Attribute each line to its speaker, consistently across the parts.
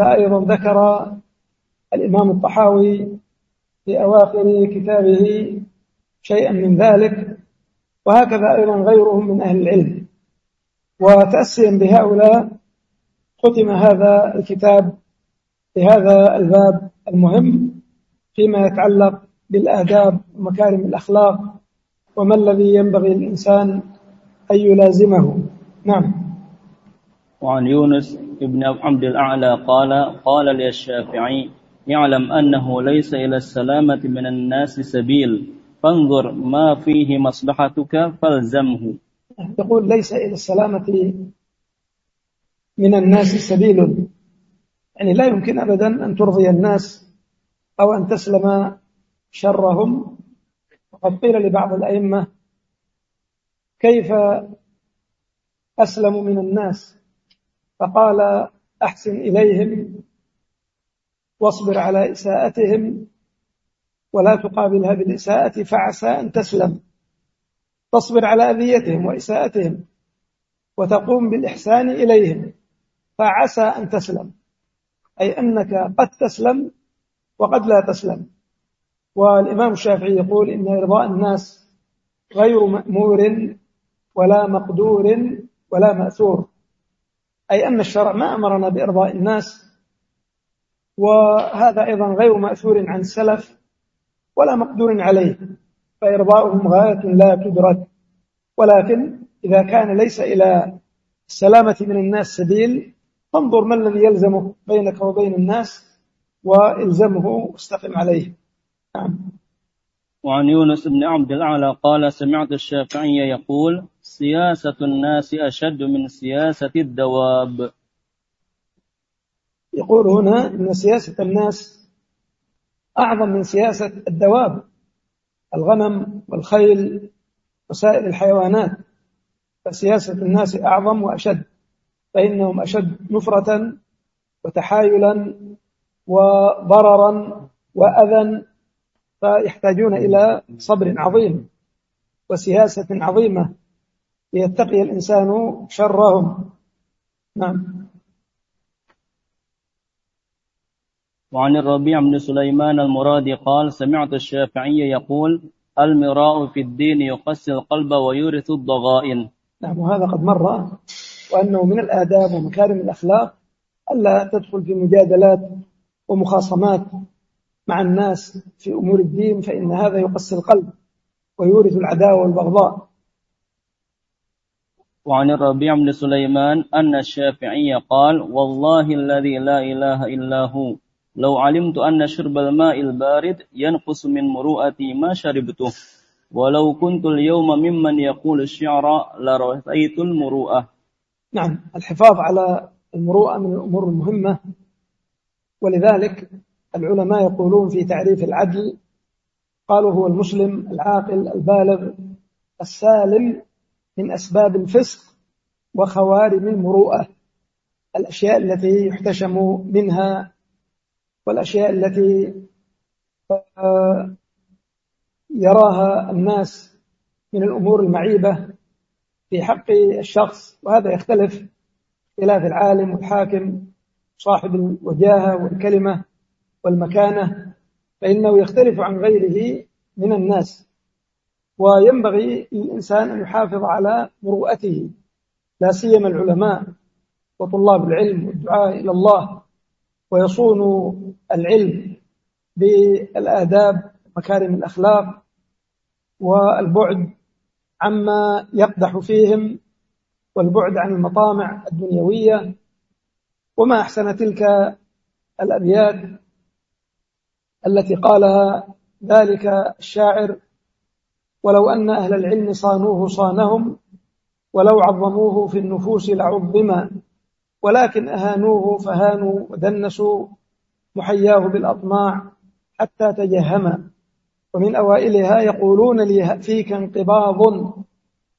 Speaker 1: أيضا ذكر الإمام الطحاوي في أواخر كتابه شيئا من ذلك وهكذا أيضا غيرهم من أهل العلم. وتأسيا بهؤلاء ختم هذا الكتاب بهذا الباب المهم فيما يتعلق بالآداب ومكارم الأخلاق وما الذي ينبغي للإنسان أن يلازمه. نعم.
Speaker 2: وعن يونس ابن عبد الأعلى قال قال لي الشافعي يعلم أنه ليس إلى السلامة من الناس سبيل. فانظر ما فيه مصلحتك فالزمه.
Speaker 1: يقول ليس إلى السلامة من الناس سبيل. يعني لا يمكن أبدا أن ترضي الناس أو أن تسلم شرهم. وقد قيل لبعض الأئمة كيف أسلم من الناس؟ فقال أحسن إليهم واصبر على إساءتهم ولا تقابلها بالإساءة فعسى أن تسلم. تصبر على أذيتهم وإساءتهم وتقوم بالإحسان إليهم فعسى أن تسلم. أي أنك قد تسلم وقد لا تسلم. والإمام الشافعي يقول إن إرضاء الناس غير مأمور ولا مقدور ولا مأثور. أي أن الشرع ما أمرنا بإرضاء الناس وهذا أيضا غير مأثور عن السلف ولا مقدور عليه فإرضاؤهم غاية لا تدرك. ولكن إذا كان ليس إلى السلامة من الناس سبيل فانظر ما الذي يلزمه بينك وبين الناس وإلزمه واستقم عليه. نعم.
Speaker 2: وعن يونس بن عبد الأعلى قال سمعت الشافعي يقول سياسة الناس أشد من سياسة الدواب.
Speaker 1: يقول هنا أن سياسة الناس أعظم من سياسة الدواب الغنم والخيل وسائر الحيوانات. فسياسة الناس أعظم وأشد فإنهم أشد نفرة وتحايلا وضررا وأذى فيحتاجون إلى صبر عظيم وسياسة عظيمة. ليتقي الإنسان شرهم. نعم.
Speaker 2: وعن الربيع بن سليمان المرادي قال سمعت الشافعي يقول المراء في الدين يقسي القلب ويورث الضغائن.
Speaker 1: نعم وهذا قد مر وأنه من الآداب ومكارم الأخلاق ألا تدخل في مجادلات ومخاصمات مع الناس في أمور الدين فإن هذا يقسي القلب ويورث العداوة والبغضاء.
Speaker 2: وعن الربيع بن سليمان أن الشافعي قال والله الذي لا إله إلا هو. لو علمت أن شرب الماء البارد ينقص من مروءتي ما شربته. ولو كنت اليوم ممن يقول الشعر لرأيت المروءة.
Speaker 1: نعم الحفاظ على المروءة من الأمور المهمة. ولذلك العلماء يقولون في تعريف العدل قالوا هو المسلم العاقل البالغ السالم من أسباب الفسق وخوارم المروءة الأشياء التي يحتشم منها والأشياء التي يراها الناس من الأمور المعيبة في حق الشخص. وهذا يختلف اختلاف العالم والحاكم صاحب الوجاهة والكلمة والمكانة فإنه يختلف عن غيره من الناس. وينبغي للإنسان أن يحافظ على مروءته لا سيما العلماء وطلاب العلم والدعاء إلى الله ويصون العلم بالآداب مكارم الأخلاق والبعد عما يقدح فيهم والبعد عن المطامع الدنيوية. وما أحسن تلك الأبيات التي قالها ذلك الشاعر ولو أن أهل العلم صانوه صانهم ولو عظموه في النفوس لعظما ولكن أهانوه فهانوا ودنسوا محياه بالأطماع حتى تجهما ومن أوائلها يقولون لي فيك انقباض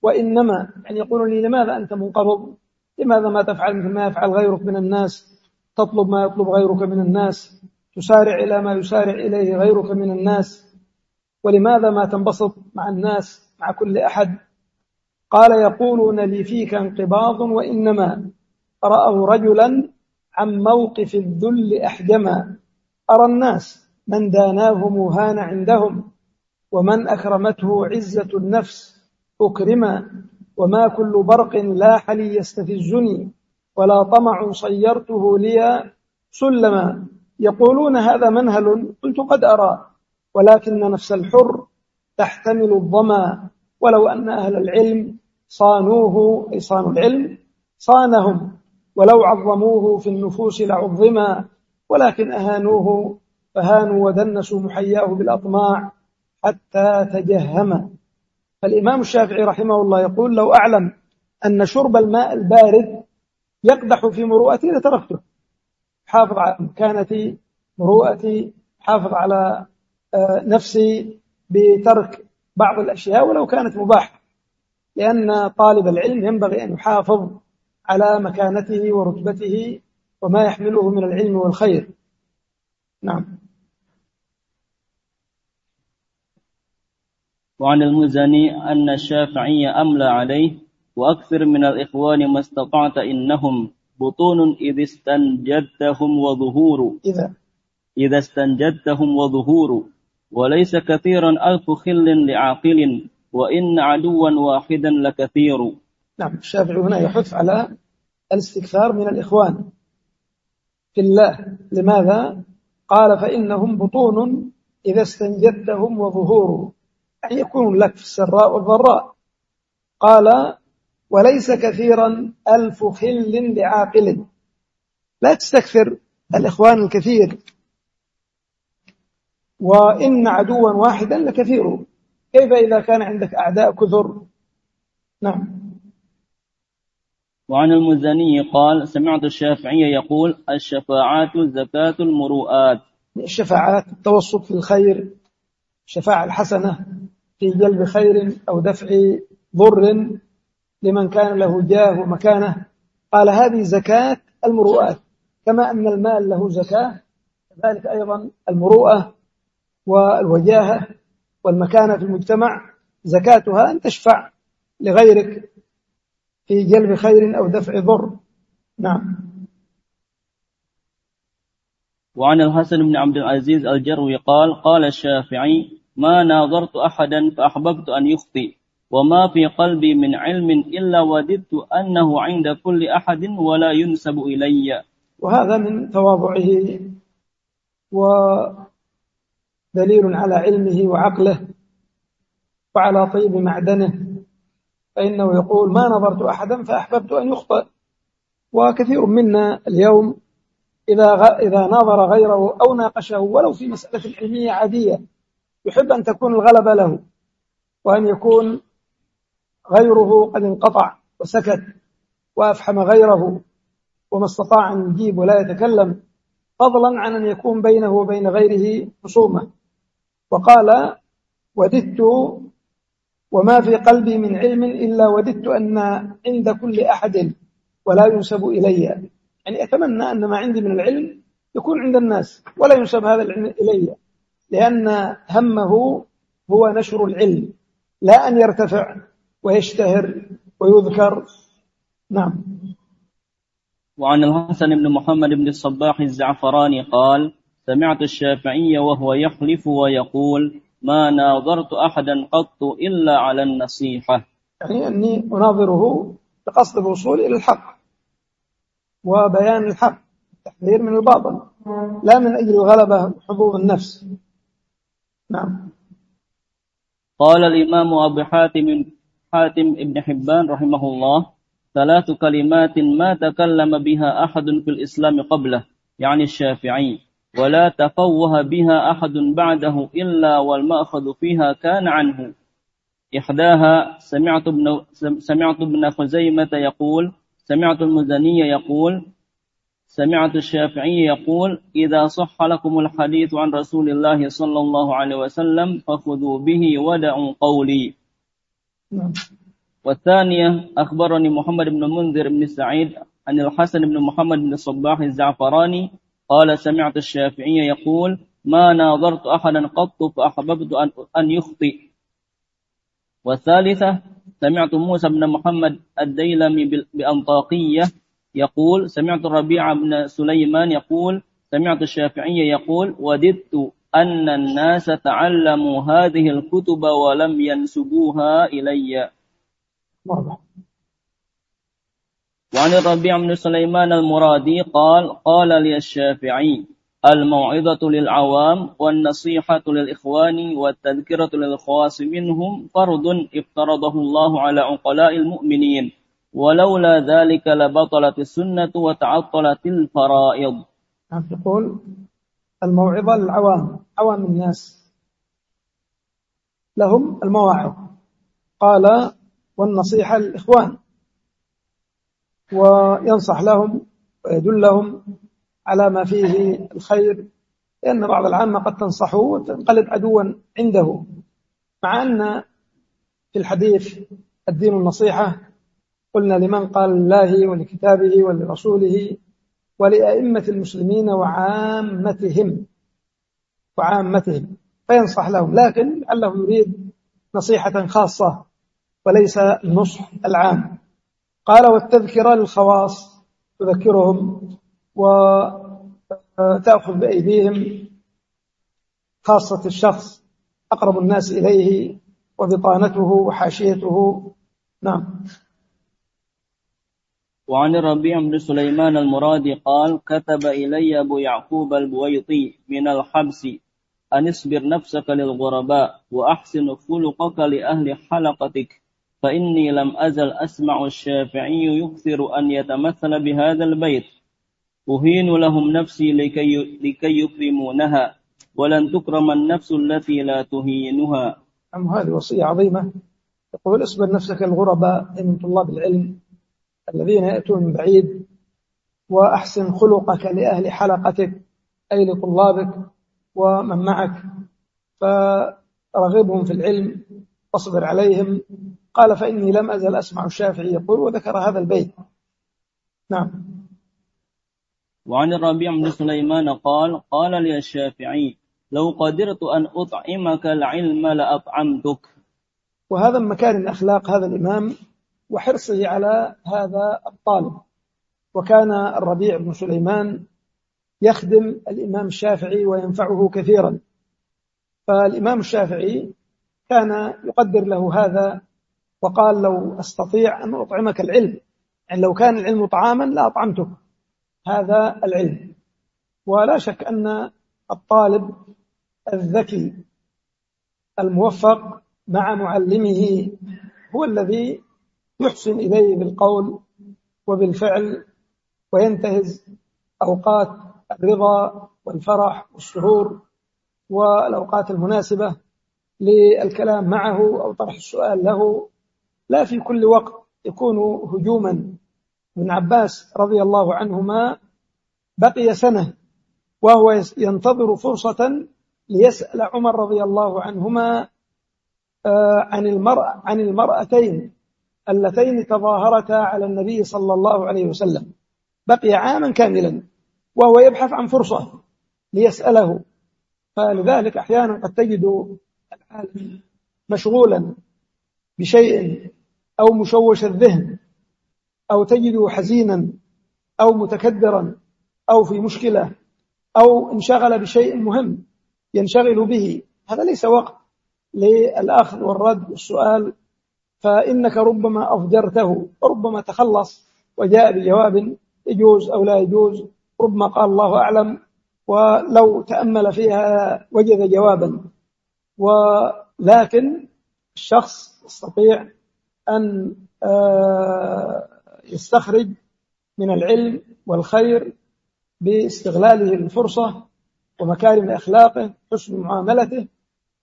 Speaker 1: وإنما يعني يقولون لي لماذا أنت منقبض؟ لماذا ما تفعل مثل ما يفعل غيرك من الناس؟ تطلب ما يطلب غيرك من الناس؟ تسارع إلى ما يسارع إليه غيرك من الناس؟ ولماذا ما تنبسط مع الناس مع كل أحد؟ قال يقولون لي فيك انقباض وإنما رأوا رجلا عن موقف الذل أحجما. أرى الناس من داناه مهان عندهم ومن أكرمته عزة النفس أكرما. وما كل برق لاح لي يستفزني ولا طمع صيرته لي سلما. يقولون هذا منهل قلت قد أرى. ولكن نفس الحر تحتمل الظما ولو أن أهل العلم صانوه أي صانوا العلم صانهم. ولو عظموه في النفوس لعظما. ولكن أهانوه فهانوا ودنسوا محياه بالأطماع حتى تجهم. فالإمام الشافعي رحمه الله يقول لو أعلم أن شرب الماء البارد يقدح في مروءتي لتركته. حافظ على مكانتي مروءتي حافظ على نفسي بترك بعض الأشياء ولو كانت مباحة. لأن طالب العلم ينبغي أن يحافظ على مكانته ورتبته وما يحمله من العلم والخير. نعم.
Speaker 2: وعن المزني أن الشافعي أملى عليه وأكثر من الإخوان ما استطعت إنهم بطون إذ استنجدتهم وظهور.
Speaker 1: إذا.
Speaker 2: إذا استنجدتهم وظهور. وليس كثيرا ألف خل لعاقل وإن عدوا واحدا لكثير.
Speaker 1: نعم الشافعي هنا يحث على الاستكثار من الإخوان في الله. لماذا؟ قال فإنهم بطون إذا استنجدتهم وظهور يعني يكون لك في السراء والضراء. قال وليس كثيرا ألف خل لعاقل. لا تستكثر الإخوان الكثير. وإن عدوا واحدا لكثير. كيف إذا كان عندك أعداء كثر؟ نعم.
Speaker 2: وعن المزني قال سمعت الشافعي يقول الشفاعات زكاة المروءات.
Speaker 1: الشفاعات التوسط في الخير الشفاعة الحسنة في جلب خير أو دفع ضر لمن كان له جاه ومكانه. قال هذه زكاة المروءات كما أن المال له زكاة كذلك أيضا المروءة. والوجاهة والمكانة في المجتمع زكاتها أن تشفع لغيرك في جلب خير أو دفع ضر. نعم.
Speaker 2: وعن الحسن بن عبد العزيز الجروي قال قال الشافعي ما ناظرت أحدا فأحببت أن يخطئ وما في قلبي من علم إلا وددت أنه عند كل أحد ولا ينسب إلي.
Speaker 1: وهذا من تواضعه ودليل على علمه وعقله وعلى طيب معدنه. فإنه يقول ما نظرت أحدا فأحببت أن يخطئ. وكثير منا اليوم إذا إذا ناظر غيره أو ناقشه ولو في مسألة علمية عادية يحب أن تكون الغلبة له وأن يكون غيره قد انقطع وسكت وأفحم غيره وما استطاع أن يجيب ولا يتكلم فضلا عن أن يكون بينه وبين غيره خصومة. وقال وددت وما في قلبي من علم إلا وددت أن عند كل أحد ولا ينسب إلي. يعني أتمنى أن ما عندي من العلم يكون عند الناس ولا ينسب هذا العلم إلي لأن همه هو نشر العلم لا أن يرتفع ويشتهر ويذكر. نعم.
Speaker 2: وعن الحسن بن محمد بن الصباح الزعفراني قال سمعت الشافعي وهو يحلف ويقول ما ناظرت أحدا قط إلا على النصيحة.
Speaker 1: يعني أني أناظره بقصد الوصول إلى الحق وبيان الحق التحذير من الباطل لا من أجل الغلبة وحظوظ النفس. نعم.
Speaker 2: قال الإمام أبو حاتم حاتم ابن حبان رحمه الله ثلاث كلمات ما تكلم بها أحد في الإسلام قبله يعني الشافعي. ولا تفوه بها أحد بعده إلا والمأخذ فيها كان عنه إحداها سمعت ابن سمعت ابن خزيمة يقول سمعت المزني يقول سمعت الشافعي يقول إذا صح لكم الحديث عن رسول الله صلى الله عليه وسلم فخذوا به ودعوا قولي نعم. والثانية أخبرني محمد بن منذر بن سعيد عن الحسن بن محمد بن الصباح الزعفراني قال سمعت الشافعي يقول ما ناظرت أحدا قط فأحببت أن, أن يخطئ. والثالثة سمعت موسى بن محمد الديلمي بأنطاقية يقول سمعت الربيع بن سليمان يقول سمعت الشافعي يقول وددت أن الناس تعلموا هذه الكتب ولم ينسبوها إلي.
Speaker 1: واضح.
Speaker 2: وعن الربيع بن سليمان المرادي قال قال لي الشافعي الموعظة للعوام والنصيحة للإخوان والتذكرة للخواص منهم فرض افترضه الله على عقلاء المؤمنين ولولا ذلك لبطلت السنة وتعطلت الفرائض.
Speaker 1: نعم يقول الموعظة للعوام عوام الناس. لهم المواعظ. قال والنصيحة للإخوان. وينصح لهم ويدلهم على ما فيه الخير لأن بعض العامة قد تنصحه وتنقلب عدوا عنده مع أن في الحديث الدين النصيحة قلنا لمن قال الله ولكتابه ولرسوله ولأئمة المسلمين وعامتهم وعامتهم فينصح لهم لكن لعله يريد نصيحة خاصة وليس النصح العام. قال والتذكرة للخواص تذكرهم وتأخذ بأيديهم خاصة الشخص أقرب الناس إليه وبطانته وحاشيته. نعم.
Speaker 2: وعن الربيع بن سليمان المرادي قال كتب إلي أبو يعقوب البويطي من الحبس أن اصبر نفسك للغرباء وأحسن خلقك لأهل حلقتك. فإني لم أزل أسمع الشافعي يكثر أن يتمثل بهذا البيت. أهين لهم نفسي لكي, لكي يكرمونها ولن تكرم النفس التي لا تهينها.
Speaker 1: أم هذه وصية عظيمة. يقول اصبر نفسك الغرباء من طلاب العلم الذين يأتون من بعيد وأحسن خلقك لأهل حلقتك أي لطلابك ومن معك. فرغبهم في العلم واصبر عليهم قال فإني لم أزل أسمع الشافعي يقول وذكر هذا البيت. نعم.
Speaker 2: وعن الربيع بن سليمان قال قال لي الشافعي لو قدرت أن أطعمك العلم لأطعمتك.
Speaker 1: وهذا من مكارم أخلاق هذا الإمام وحرصه على هذا الطالب. وكان الربيع بن سليمان يخدم الإمام الشافعي وينفعه كثيرا. فالإمام الشافعي كان يقدر له هذا وقال لو أستطيع أن أطعمك العلم يعني لو كان العلم طعاما لأطعمتك هذا العلم. ولا شك أن الطالب الذكي الموفق مع معلمه هو الذي يحسن إليه بالقول وبالفعل وينتهز أوقات الرضا والفرح والسرور والأوقات المناسبة للكلام معه أو طرح السؤال له. لا في كل وقت يكون هجوما. ابن عباس رضي الله عنهما بقي سنة وهو ينتظر فرصة ليسأل عمر رضي الله عنهما آه، عن المرأة عن المرأتين اللتين تظاهرتا على النبي صلى الله عليه وسلم. بقي عاما كاملا وهو يبحث عن فرصة ليسأله. فلذلك أحيانا قد تجد مشغولا بشيء أو مشوش الذهن أو تجده حزينا أو متكدرا أو في مشكلة أو انشغل بشيء مهم ينشغل به. هذا ليس وقت للأخذ والرد والسؤال. فإنك ربما أفجرته وربما تخلص وجاء بجواب يجوز أو لا يجوز. ربما قال الله أعلم ولو تأمل فيها وجد جوابا. ولكن الشخص يستطيع أن آه، يستخرج من العلم والخير باستغلاله الفرصة ومكارم أخلاقه حسن معاملته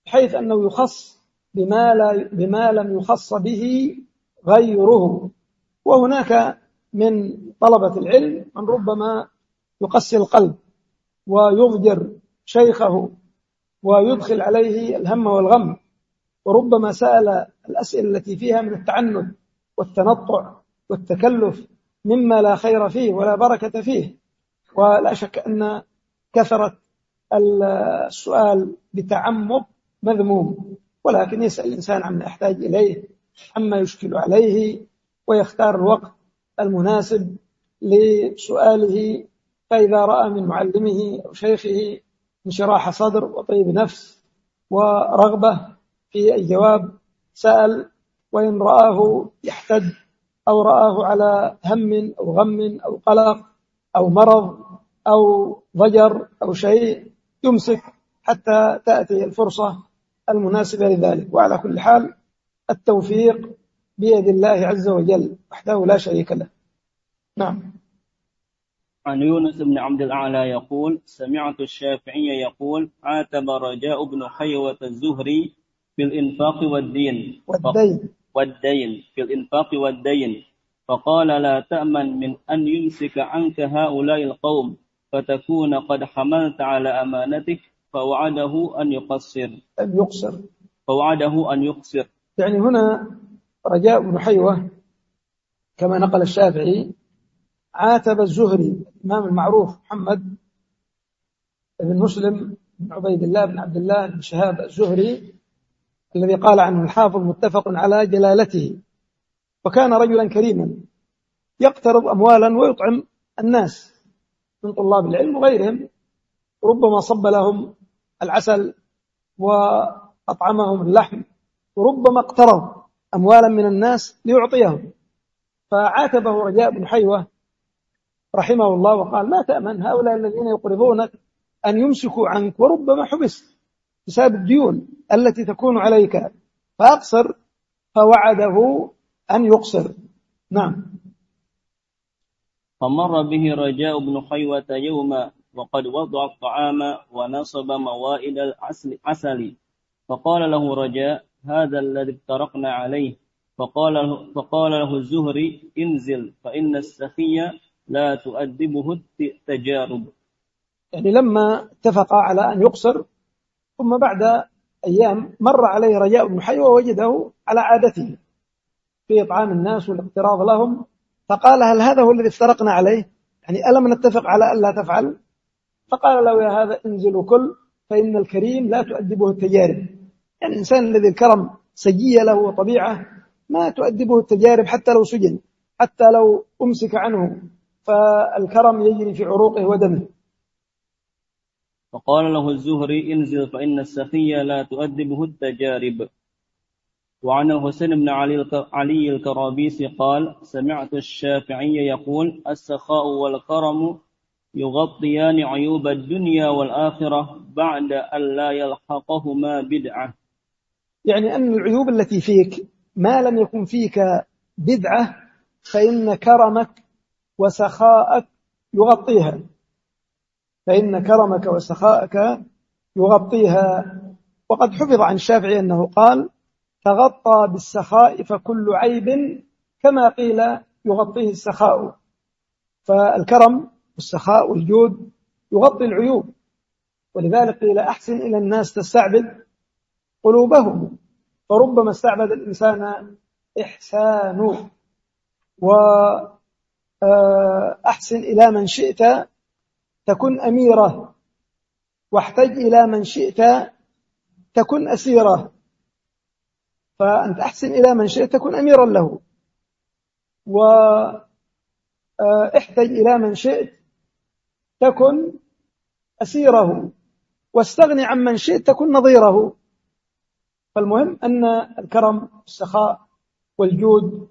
Speaker 1: بحيث أنه يخص بما, لا بما لم يخص به غيره. وهناك من طلبة العلم من ربما يقسي القلب ويضجر شيخه ويدخل عليه الهم والغم. وربما سأل الأسئلة التي فيها من التعنت والتنطع والتكلف مما لا خير فيه ولا بركة فيه. ولا شك أن كثرة السؤال بتعمق مذموم ولكن يسأل الإنسان عما يحتاج إليه عما يشكل عليه ويختار الوقت المناسب لسؤاله. فإذا رأى من معلمه أو شيخه انشراح صدر وطيب نفس ورغبة في الجواب سأل وإن رآه يحتد أو رآه على هم أو غم أو قلق أو مرض أو ضجر أو شيء يمسك حتى تأتي الفرصة المناسبة لذلك. وعلى كل حال التوفيق بيد الله عز وجل وحده لا شريك له. نعم.
Speaker 2: عن يونس بن عبد الأعلى يقول سمعت الشافعي يقول عاتب رجاء بن حيوة الزهري في الإنفاق والدين.
Speaker 1: والدين.
Speaker 2: والدين. في الإنفاق والدين. فقال لا تأمن من أن يمسك عنك هؤلاء القوم فتكون قد حملت على أمانتك فوعده أن يقصر.
Speaker 1: أن يقصر.
Speaker 2: فوعده أن يقصر.
Speaker 1: يعني هنا رجاء بن حيوة كما نقل الشافعي عاتب الزهري الإمام المعروف محمد بن مسلم بن عبيد الله بن عبد الله بن شهاب الزهري الذي قال عنه الحافظ متفق على جلالته. وكان رجلا كريما يقترض أموالا ويطعم الناس من طلاب العلم وغيرهم. ربما صب لهم العسل وأطعمهم اللحم. وربما اقترض أموالا من الناس ليعطيهم. فعاتبه رجاء بن حيوة رحمه الله وقال لا تأمن هؤلاء الذين يقرضونك أن يمسكوا عنك. وربما حبست بسبب الديون التي تكون عليك. فأقصر فوعده أن يقصر. نعم.
Speaker 2: فمر به رجاء بن حيوة يوما وقد وضع الطعام ونصب موائد العسل فقال له رجاء هذا الذي افترقنا عليه. فقال فقال له الزهري انزل فإن السخي لا تؤدبه التجارب.
Speaker 1: يعني لما اتفق على أن يقصر ثم بعد أيام مر عليه رجاء بن حي ووجده على عادته في إطعام الناس والاقتراض لهم فقال هل هذا هو الذي افترقنا عليه؟ يعني ألم نتفق على ألا تفعل؟ فقال له يا هذا انزل وكل فإن الكريم لا تؤدبه التجارب. يعني الإنسان الذي الكرم سجية له طبيعة ما تؤدبه التجارب حتى لو سجن حتى لو أمسك عنه فالكرم يجري في عروقه ودمه.
Speaker 2: فقال له الزهري انزل فإن السخي لا تؤدبه التجارب. وعن حسين بن علي علي الكرابيسي قال سمعت الشافعي يقول السخاء والكرم يغطيان عيوب الدنيا والآخرة بعد أن لا يلحقهما بدعة.
Speaker 1: يعني أن العيوب التي فيك ما لم يكن فيك بدعة فإن كرمك وسخاءك يغطيها. فإن كرمك وسخاءك يغطيها. وقد حفظ عن الشافعي أنه قال تغطى بالسخاء فكل عيب كما قيل يغطيه السخاء. فالكرم والسخاء والجود يغطي العيوب. ولذلك قيل أحسن إلى الناس تستعبد قلوبهم. فربما استعبد الإنسان إحسان وأحسن آه، إلى من شئت تكن أميرة. واحتج إلى من شئت تكن أسيرة. فأنت أحسن إلى من شئت تكن أميرا له. واحتج آه، إلى من شئت تكن أسيره. واستغني عن من شئت تكن نظيره. فالمهم أن الكرم والسخاء والجود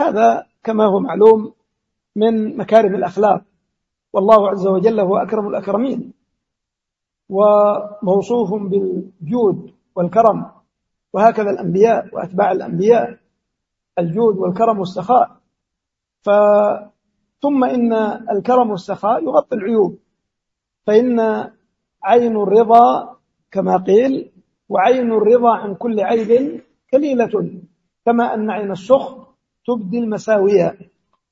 Speaker 1: هذا كما هو معلوم من مكارم الأخلاق. والله عز وجل هو أكرم الأكرمين وموصوف بالجود والكرم وهكذا الأنبياء وأتباع الأنبياء الجود والكرم والسخاء. ف ثم إن الكرم والسخاء يغطي العيوب فإن عين الرضا كما قيل وعين الرضا عن كل عيب كليلة كما أن عين السخط تبدي المساوية.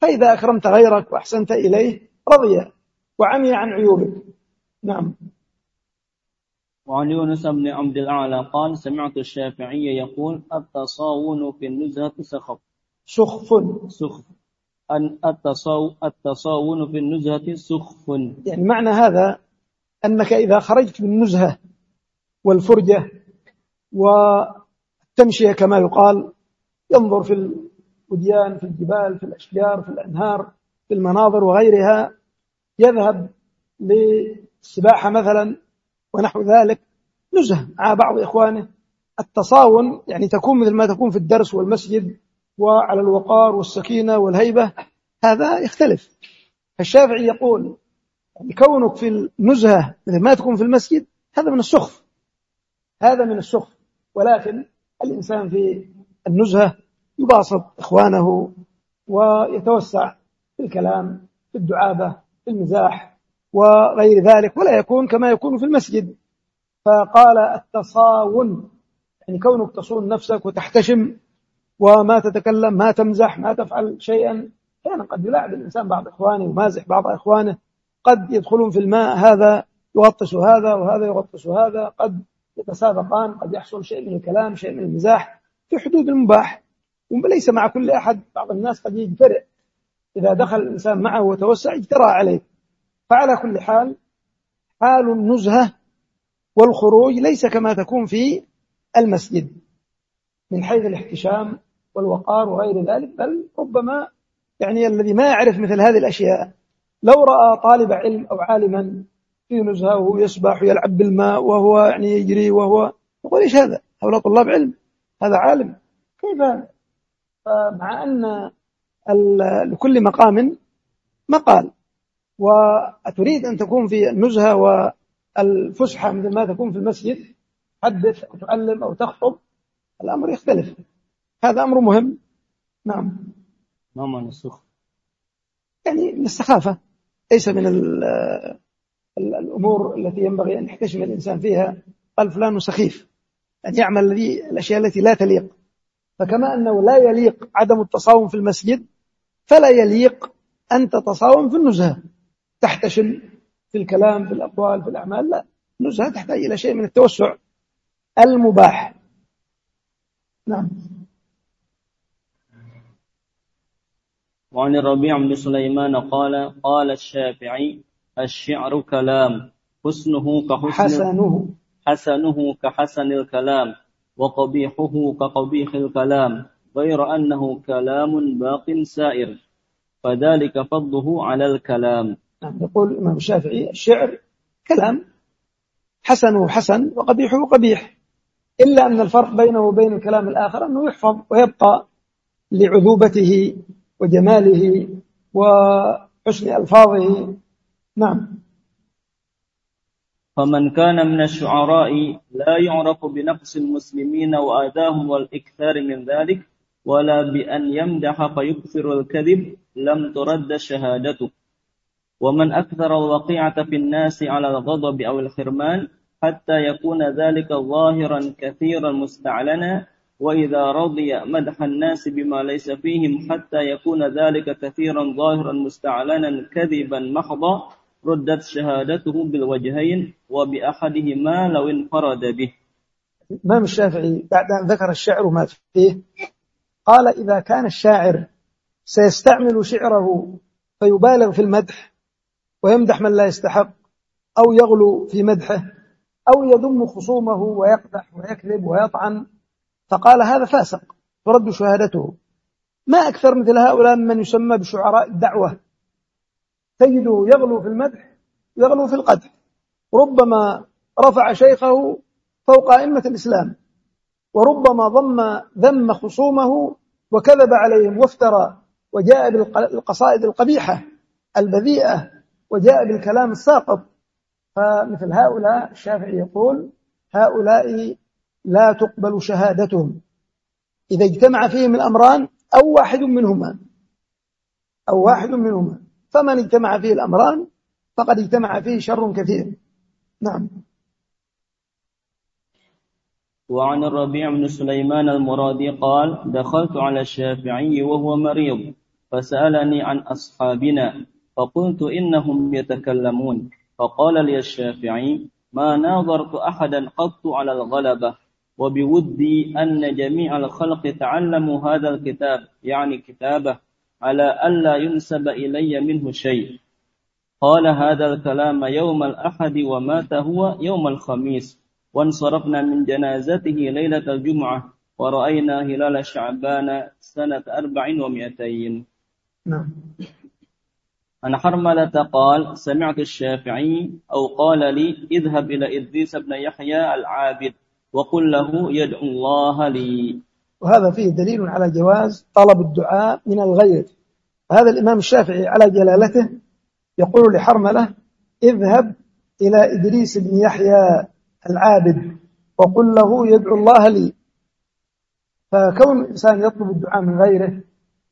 Speaker 1: فإذا أكرمت غيرك وأحسنت إليه رضي وعمي عن عيوبك. نعم.
Speaker 2: وعن يونس بن عبد الأعلى قال سمعت الشافعي يقول التصاون في النزهة سخف.
Speaker 1: سخف.
Speaker 2: سخف. أن التصاو التصاون في النزهة سخف.
Speaker 1: يعني معنى هذا أنك إذا خرجت بالنزهة والفرجة والتمشية كما يقال ينظر في الوديان في الجبال في الأشجار في الأنهار في المناظر وغيرها يذهب للسباحة مثلا ونحو ذلك نزهة مع بعض إخوانه. التصاون يعني تكون مثل ما تكون في الدرس والمسجد وعلى الوقار والسكينة والهيبة هذا يختلف. فالشافعي يقول يعني كونك في النزهة مثل ما تكون في المسجد هذا من السخف. هذا من السخف. ولكن الإنسان في النزهة يباسط إخوانه ويتوسع في الكلام في الدعابة المزاح وغير ذلك ولا يكون كما يكون في المسجد. فقال التصاون يعني كونك تصون نفسك وتحتشم وما تتكلم ما تمزح ما تفعل شيئا أحيانا قد يلاعب الإنسان بعض إخوانه ومازح بعض إخوانه قد يدخلون في الماء هذا يغطس هذا وهذا يغطس هذا قد يتسابقان قد يحصل شيء من الكلام شيء من المزاح في حدود المباح. وليس مع كل أحد بعض الناس قد يجترئ إذا دخل الإنسان معه وتوسع اجترى عليه. فعلى كل حال حال النزهة والخروج ليس كما تكون في المسجد من حيث الاحتشام والوقار وغير ذلك بل ربما يعني الذي ما يعرف مثل هذه الأشياء لو رأى طالب علم أو عالما في نزهة وهو يسبح ويلعب بالماء وهو يعني يجري وهو يقول إيش هذا؟ هؤلاء طلاب علم هذا عالم كيف مع أن لكل مقام مقال. وأتريد أن تكون في النزهة والفسحة مثل ما تكون في المسجد. تحدث أو تعلم أو تخطب. الأمر يختلف. هذا أمر مهم. نعم.
Speaker 2: ما معنى السخف
Speaker 1: يعني من السخافة. ليس من الأمور التي ينبغي أن يحتشم الإنسان فيها. قال فلان سخيف. أن يعمل الأشياء التي لا تليق. فكما أنه لا يليق عدم التصاوم في المسجد فلا يليق أن تتصاوم في النزهة. تحتشم في الكلام في الأقوال في الأعمال. لا النزهة تحتاج إلى شيء من التوسع المباح. نعم.
Speaker 2: وعن الربيع بن سليمان قال قال الشافعي الشعر كلام حسنه كحسن
Speaker 1: حسنه.
Speaker 2: حسنه كحسن الكلام وقبيحه كقبيح الكلام. غير أنه كلام باق سائر فذلك فضله على الكلام.
Speaker 1: نعم يقول الإمام الشافعي الشعر كلام حسنه حسن وقبيحه قبيح إلا أن الفرق بينه وبين الكلام الآخر أنه يحفظ ويبقى لعذوبته وجماله وحسن ألفاظه. نعم.
Speaker 2: فمن كان من الشعراء لا يعرف بنقص المسلمين وآذاهم والإكثار من ذلك ولا بأن يمدح فيكثر الكذب لم ترد شهادته. ومن أكثر الوقيعة في الناس على الغضب أو الحرمان حتى يكون ذلك ظاهرا كثيرا مستعلنا وإذا رضي مدح الناس بما ليس فيهم حتى يكون ذلك كثيرا ظاهرا مستعلنا كذبا محضا ردت شهادته بالوجهين وبأحدهما لو انفرد به.
Speaker 1: الإمام الشافعي بعد أن ذكر الشعر ما فيه قال إذا كان الشاعر سيستعمل شعره فيبالغ في المدح ويمدح من لا يستحق أو يغلو في مدحه أو يذم خصومه ويقدح ويكذب ويطعن فقال هذا فاسق ترد شهادته. ما أكثر مثل هؤلاء من يسمى بشعراء الدعوة؟ تجده يغلو في المدح يغلو في القدح ربما رفع شيخه فوق أئمة الإسلام. وربما ضم ذم خصومه وكذب عليهم وافترى وجاء بالقصائد القبيحة البذيئة وجاء بالكلام الساقط. فمثل هؤلاء الشافعي يقول هؤلاء لا تقبل شهادتهم. إذا اجتمع فيهم الأمران أو واحد منهما أو واحد منهما فمن اجتمع فيه الأمران فقد اجتمع فيه شر كثير. نعم.
Speaker 2: وعن الربيع بن سليمان المرادي قال دخلت على الشافعي وهو مريض فسألني عن أصحابنا فقلت إنهم يتكلمون فقال لي الشافعي ما ناظرت أحدا قط على الغلبة وبودي أن جميع الخلق تعلموا هذا الكتاب يعني كتابه على ألا ينسب إلي منه شيء. قال هذا الكلام يوم الأحد ومات هو يوم الخميس. وانصرفنا من جنازته ليلة الجمعة ورأينا هلال شعبان سنة أربع ومئتين.
Speaker 1: نعم.
Speaker 2: عن حرملة قال سمعت الشافعي أو قال لي اذهب إلى إدريس بن يحيى العابد وقل له يدعو الله لي.
Speaker 1: وهذا فيه دليل على جواز طلب الدعاء من الغير. هذا الإمام الشافعي على جلالته يقول لحرملة اذهب إلى إدريس بن يحيى العابد وقل له يدعو الله لي. فكون الإنسان يطلب الدعاء من غيره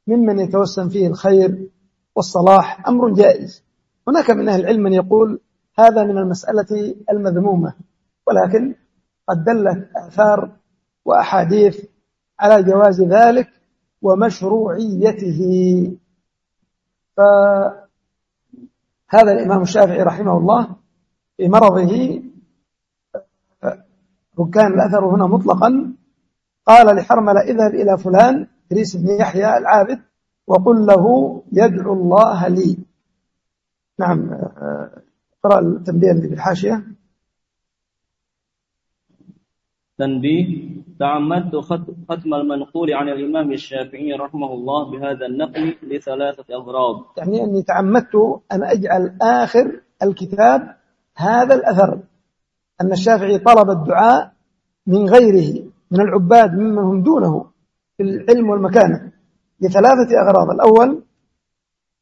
Speaker 1: ممن يتوسم فيه الخير والصلاح أمر جائز. هناك من أهل العلم من يقول هذا من المسألة المذمومة ولكن قد دلت آثار وأحاديث على جواز ذلك ومشروعيته. فهذا الإمام الشافعي رحمه الله في مرضه وكان الأثر هنا مطلقا. قال لحرملة اذهب إلى فلان إدريس بن يحيى العابد وقل له يدعو الله لي. نعم اقرأ التنبيه الذي في الحاشية.
Speaker 2: تنبيه تعمدت ختم المنقول عن الإمام الشافعي رحمه الله بهذا النقل لثلاثة أغراض.
Speaker 1: يعني أني تعمدت أن أجعل آخر الكتاب هذا الأثر. أن الشافعي طلب الدعاء من غيره من العباد ممن هم دونه في العلم والمكانة لثلاثة أغراض. الأول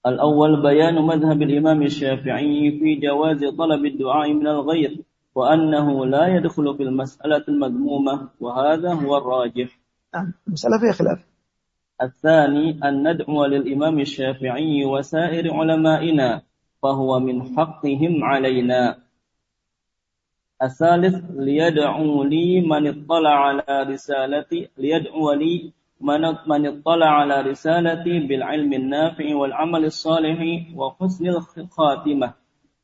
Speaker 2: الأول بيان مذهب الإمام الشافعي في جواز طلب الدعاء من الغير وأنه لا يدخل في المسألة المذمومة وهذا هو الراجح.
Speaker 1: نعم المسألة فيها خلاف.
Speaker 2: الثاني أن ندعو للإمام الشافعي وسائر علمائنا فهو من حقهم علينا. الثالث ليدعو لي من اطلع على رسالتي ليدعو لي من من اطلع على رسالتي بالعلم النافع والعمل الصالح وحسن الخاتمة.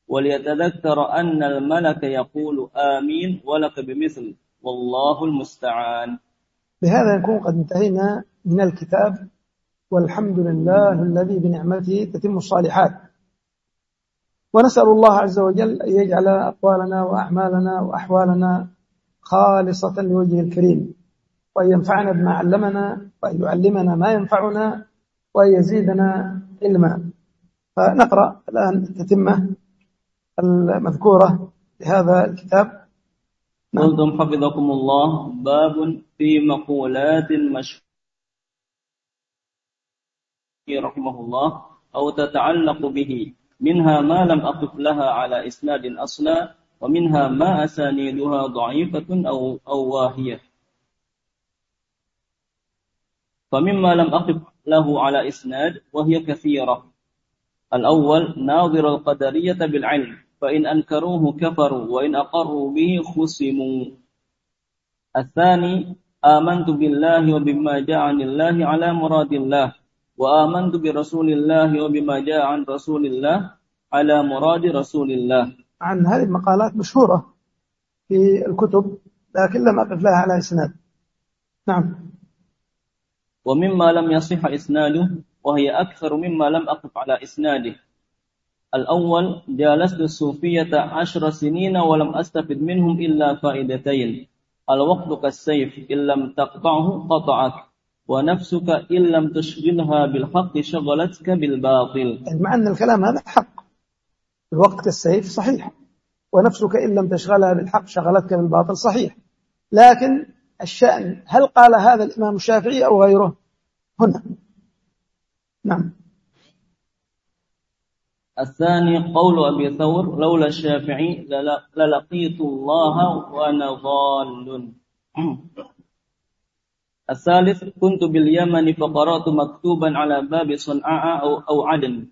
Speaker 2: وليتذكر أن الملك يقول آمين ولك بمثل والله المستعان.
Speaker 1: بهذا نكون قد انتهينا من الكتاب والحمد لله الذي بنعمته تتم الصالحات. ونسأل الله عز وجل أن يجعل أقوالنا وأعمالنا وأحوالنا خالصة لوجهه الكريم وأن ينفعنا بما علمنا وأن يعلمنا ما ينفعنا وأن يزيدنا علما. فنقرأ الآن التتمة المذكورة في هذا الكتاب
Speaker 2: قلتم حفظكم الله باب في مقولات المشهور رحمه الله أو تتعلق به. منها ما لم أقف لها على إسناد أصلا ومنها ما أسانيدها ضعيفة أو, أو واهية. فمما لم أقف له على إسناد وهي كثيرة. الأول ناظر القدرية بالعلم فإن أنكروه كفروا وإن أقروا به خصموا. الثاني آمنت بالله وبما جاء عن الله على مراد الله. وآمنت برسول الله وبما جاء عن رسول الله على مراد رسول الله.
Speaker 1: عن هذه المقالات مشهورة في الكتب لكن لم أقف لها على إسناد. نعم.
Speaker 2: ومما لم يصح إسناده وهي أكثر مما لم أقف على إسناده. الأول جالست الصوفية عشر سنين ولم أستفد منهم إلا فائدتين. الوقت كالسيف إن لم تقطعه قطعك. ونفسك إن لم تشغلها بالحق شغلتك بالباطل.
Speaker 1: مع أن الكلام هذا حق. الوقت كالسيف صحيح. ونفسك إن لم تشغلها بالحق شغلتك بالباطل صحيح. لكن الشأن هل قال هذا الإمام الشافعي أو غيره؟ هنا. نعم.
Speaker 2: الثاني قول أبي ثور لولا الشافعي للقيت الله وأنا ضال الثالث كنت باليمن فقرأت مكتوبا على باب صنعاء أو, أو عدن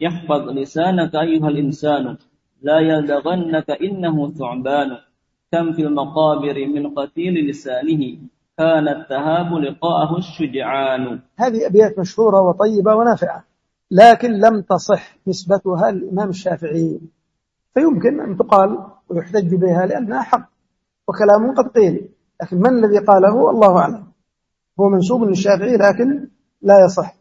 Speaker 2: يحفظ لسانك أيها الإنسان. لا يلدغنك إنه ثعبان. كم في المقابر من قتيل لسانه. كان التهاب لقاءه الشجعان.
Speaker 1: هذه أبيات مشهورة وطيبة ونافعة. لكن لم تصح نسبتها للإمام الشافعي. فيمكن أن تقال ويحتج بها لأنها حق وكلام قد قيل. لكن من الذي قاله؟ الله أعلم. هو منسوب للشافعي لكن لا يصح.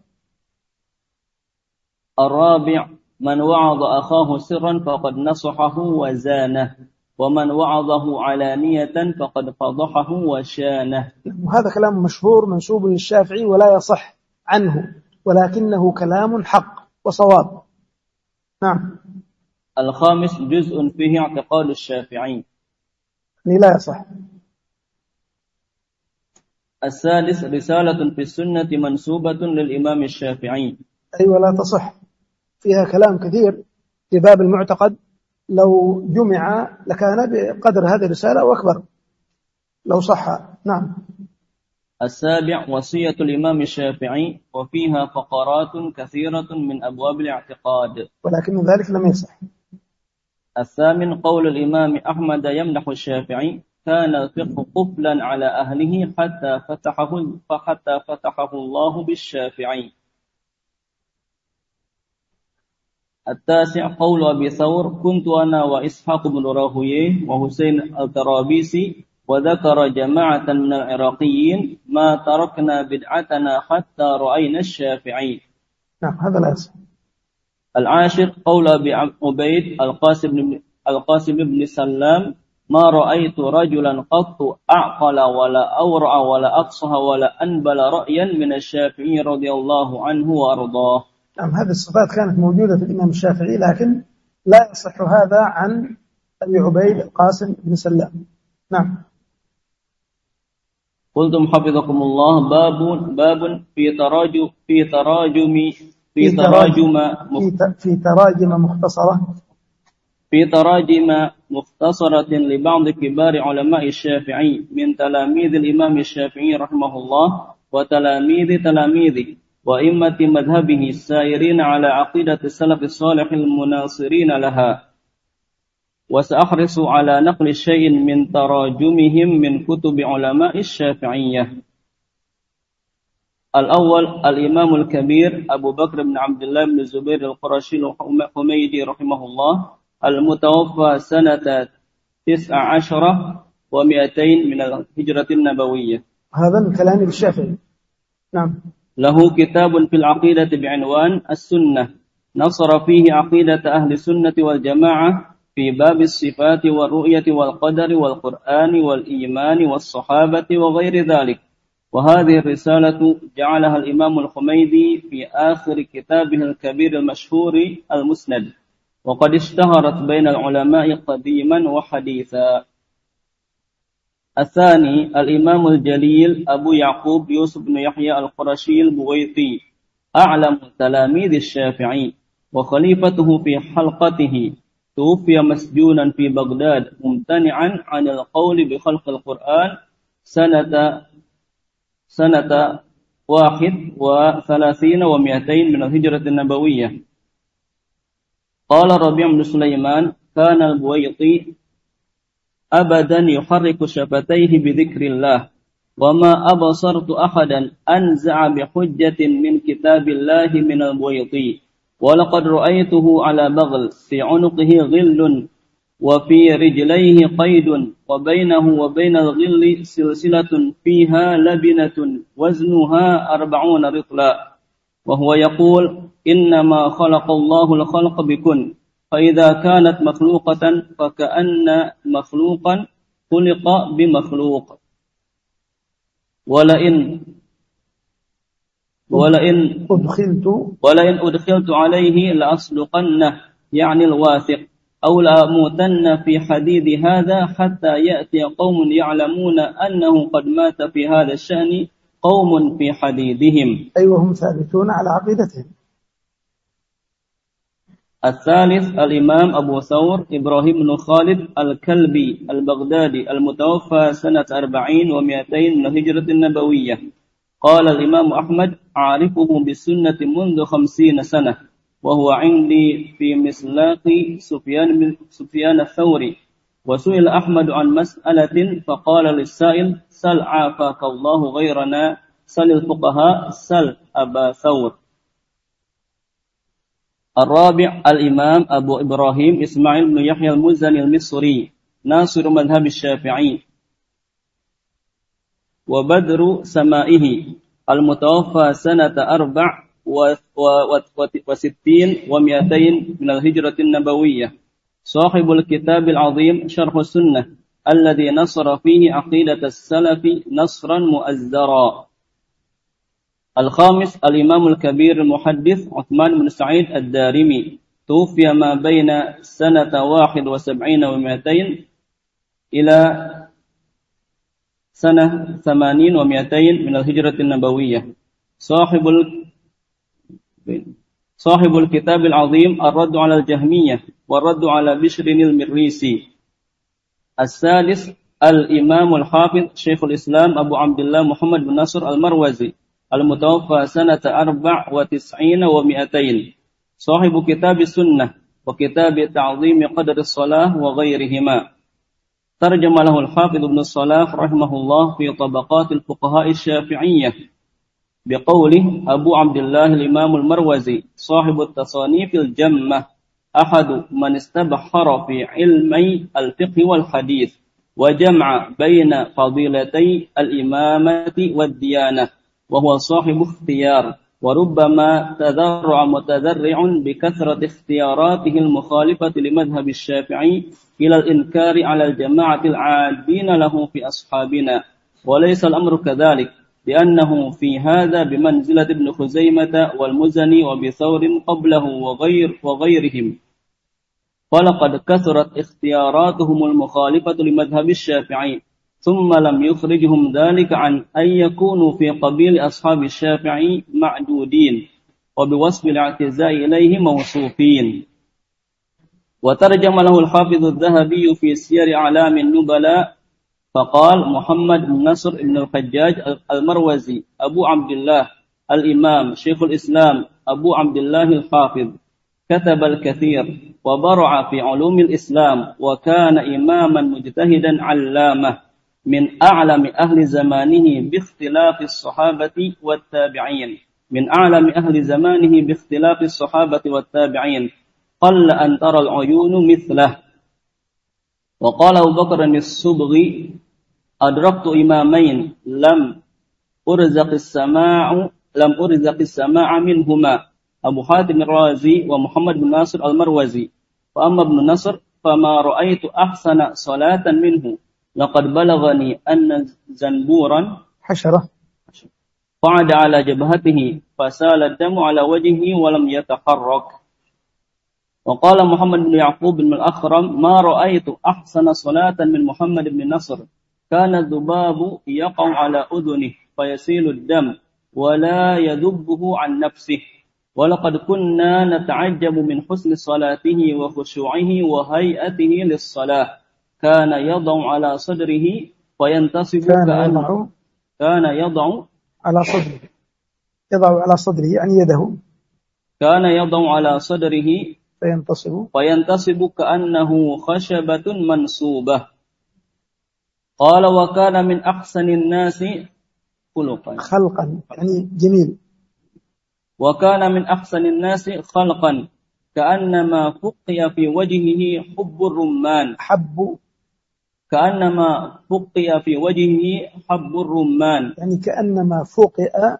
Speaker 2: الرابع من وعظ أخاه سرا فقد نصحه وزانه ومن وعظه علانية فقد فضحه وشانه.
Speaker 1: وهذا كلام مشهور منسوب للشافعي ولا يصح عنه ولكنه كلام حق وصواب. نعم.
Speaker 2: الخامس جزء فيه اعتقاد الشافعي.
Speaker 1: لا يصح.
Speaker 2: السادس رسالة في السنة منسوبة للإمام الشافعي.
Speaker 1: أيوة لا تصح. فيها كلام كثير في باب المعتقد. لو جمع لكان بقدر هذه الرسالة وأكبر لو صح. نعم.
Speaker 2: السابع وصية الإمام الشافعي وفيها فقرات كثيرة من أبواب الاعتقاد.
Speaker 1: ولكن ذلك لم يصح.
Speaker 2: الثامن قول الإمام أحمد يمدح الشافعي كان الفقه قفلا على أهله حتى فتحه فحتى فتحه الله بالشافعي التاسع قول أبي ثور كنت أنا وإسحاق بن راهوية وحسين الترابيسي وذكر جماعة من العراقيين ما تركنا بدعتنا حتى رأينا الشافعي
Speaker 1: نعم هذا لا يصح
Speaker 2: العاشر قول أبي عبيد القاسم بن القاسم بن سلام ما رأيت رجلا قط أعقل ولا أورع ولا أقصح ولا أنبل رأيا من الشافعي رضي الله عنه وأرضاه.
Speaker 1: نعم هذه الصفات كانت موجودة في الإمام الشافعي لكن لا يصح هذا عن أبي عبيد القاسم بن سلام. نعم.
Speaker 2: قلتم حفظكم الله باب باب في تراجم في تراجم
Speaker 1: في تراجم في تراجم مختصرة.
Speaker 2: في تراجم مختصرة لبعض كبار علماء الشافعي من تلاميذ الإمام الشافعي رحمه الله وتلاميذ تلاميذه وإمة مذهبه السائرين على عقيدة السلف الصالح المناصرين لها. وسأحرص على نقل شيء من تراجمهم من كتب علماء الشافعية. الأول الإمام الكبير أبو بكر بن عبد الله بن الزبير القرشي الحميدي رحمه الله المتوفى سنة تسع عشرة ومئتين من الهجرة النبوية.
Speaker 1: هذا من كلام الشافعي نعم.
Speaker 2: له كتاب في العقيدة بعنوان السنة. نصر فيه عقيدة أهل السنة والجماعة في باب الصفات والرؤية والقدر والقرآن والإيمان والصحابة وغير ذلك. وهذه الرسالة جعلها الإمام الخميدي في آخر كتابه الكبير المشهور المسند. وقد اشتهرت بين العلماء قديما وحديثا. الثاني الإمام الجليل أبو يعقوب يوسف بن يحيى القرشي البويطي أعلم تلاميذ الشافعي وخليفته في حلقته توفي مسجونا في بغداد ممتنعا عن القول بخلق القرآن سنة سنة واحد وثلاثين ومئتين من الهجرة النبوية. قال ربيع بن سليمان كان البويطي أبدا يحرك شفتيه بذكر الله وما أبصرت أحدا أنزع بحجة من كتاب الله من البويطي ولقد رأيته على بغل في عنقه غل وفي رجليه قيد وبينه وبين الغل سلسلة فيها لبنة وزنها أربعون رطلا. وهو يقول إنما خلق الله الخلق بكن فإذا كانت مخلوقة فكأن مخلوقا خلق بمخلوق. ولئن ولئن
Speaker 1: أدخلت
Speaker 2: ولئن أدخلت عليه لأصدقنه يعني الواثق أو لأموتن في حديد هذا حتى يأتي قوم يعلمون أنه قد مات في هذا الشأن قوم في حديدهم.
Speaker 1: أي وهم ثابتون على عقيدتهم.
Speaker 2: الثالث الإمام أبو ثور إبراهيم بن خالد الكلبي البغدادي المتوفى سنة أربعين ومئتين من الهجرة النبوية قال الإمام أحمد أعرفه بالسنة منذ خمسين سنة وهو عندي في مسلاق سفيان, سفيان الثوري. وسئل أحمد عن مسألة فقال للسائل سل عافاك الله غيرنا سل الفقهاء سل أبا ثور. الرابع الإمام أبو إبراهيم إسماعيل بن يحيى المزني المصري ناصر مذهب الشافعي. وبدر سمائه المتوفى سنة أربع وستين ومئتين من الهجرة النبوية. صاحب الكتاب العظيم شرح السنة الذي نصر فيه عقيدة السلف نصرا مؤزرا. الخامس الإمام الكبير المحدث عثمان بن سعيد الدارمي. توفي ما بين سنة واحد وسبعين ومائتين إلى سنة ثمانين ومائتين من الهجرة النبوية. صاحب صاحب الكتاب العظيم الرد على الجهمية والرد على بشر المريسي. السادس الإمام الحافظ شيخ الإسلام أبو عبد الله محمد بن نصر المروزي المتوفى سنة أربع وتسعين ومئتين. صاحب كتاب السنة وكتاب تعظيم قدر الصلاة وغيرهما. ترجم له الحافظ ابن الصلاح رحمه الله في طبقات الفقهاء الشافعية. بقوله أبو عبد الله الإمام المروزي صاحب التصانيف الجمة أحد من استبحر في علمي الفقه والحديث وجمع بين فضيلتي الإمامة والديانة وهو صاحب اختيار وربما تذرع متذرع بكثرة اختياراته المخالفة لمذهب الشافعي إلى الإنكار على الجماعة العادين له في أصحابنا وليس الأمر كذلك. لأنه في هذا بمنزلة ابن خزيمة والمزني وبثور قبله وغير وغيرهم. فلقد كثرت اختياراتهم المخالفة لمذهب الشافعي ثم لم يخرجهم ذلك عن أن يكونوا في قبيل أصحاب الشافعي معدودين وبوصف الاعتزاء إليه موصوفين. وترجم له الحافظ الذهبي في سير أعلام النبلاء فقال محمد بن نصر بن الحجاج المروزي أبو عبد الله الإمام شيخ الإسلام أبو عبد الله الحافظ. كتب الكثير وبرع في علوم الإسلام وكان إماما مجتهدا علامة من أعلم أهل زمانه باختلاف الصحابة والتابعين. من أعلم أهل زمانه باختلاف الصحابة والتابعين. قل أن ترى العيون مثله. وقال أبو بكر الصبغي أدركت إمامين لم أرزق السماع لم أرزق السماع منهما أبو حاتم الرازي ومحمد بن ناصر المروزي. فأما ابن نصر فما رأيت أحسن صلاة منه لقد بلغني أن زنبورا
Speaker 1: حشرة.
Speaker 2: قعد على جبهته فسال الدم على وجهه ولم يتحرك. وقال محمد بن يعقوب بن الأخرم ما رأيت أحسن صلاة من محمد بن نصر. كان الذباب يقع على أذنه فيسيل الدم ولا يذبه عن نفسه. ولقد كنا نتعجب من حسن صلاته وخشوعه وهيئته للصلاة. كان يضع على صدره وينتصب
Speaker 1: كان يضع
Speaker 2: كان يضع
Speaker 1: على صدره. يضع على صدره يعني يده.
Speaker 2: كان يضع على صدره
Speaker 1: فينتصب
Speaker 2: فينتصب كأنه خشبة منصوبة. قال وكان من أحسن الناس خلقا.
Speaker 1: خلقا يعني جميل.
Speaker 2: وكان من أحسن الناس خلقا. كأنما فقي في وجهه حب الرمان.
Speaker 1: حب.
Speaker 2: كأنما فقي في وجهه حب الرمان.
Speaker 1: يعني كأنما فقئ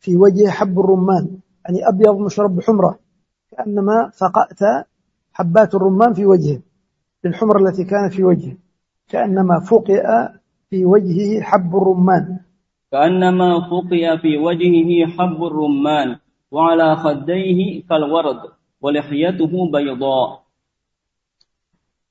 Speaker 1: في وجهه حب الرمان. يعني أبيض مشرب بحمرة. كأنما فقأت حبات الرمان في وجهه للحمرة التي كانت في وجهه كأنما فقئ في وجهه حب الرمان.
Speaker 2: كأنما فقي في وجهه حب الرمان وعلى خديه كالورد ولحيته بيضاء.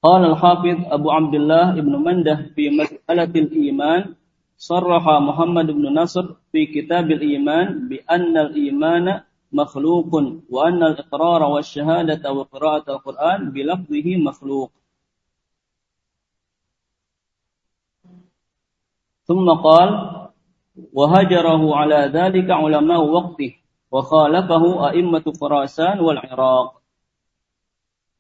Speaker 2: قال الحافظ أبو عبد الله بن مندة في مسألة الإيمان صرح محمد بن نصر في كتاب الإيمان بأن الإيمان مخلوق وأن الإقرار والشهادة وقراءة القرآن بلفظه مخلوق. ثم قال وهجره على ذلك علماء وقته وخالفه أئمة خراسان والعراق.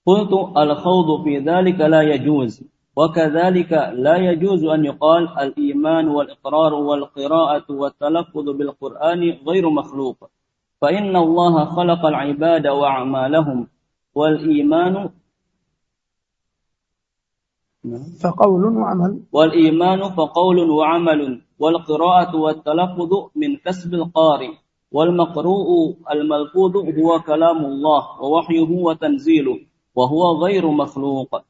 Speaker 2: قلت الخوض في ذلك لا يجوز وكذلك لا يجوز أن يقال الإيمان والإقرار والقراءة والتلفظ بالقرآن غير مخلوق. فإن الله خلق العباد وأعمالهم والإيمان
Speaker 1: فقول وعمل.
Speaker 2: والإيمان فقول وعمل والقراءة والتلفظ من كسب القارئ والمقروء الملفوظ هو كلام الله ووحيه وتنزيله وهو غير مخلوق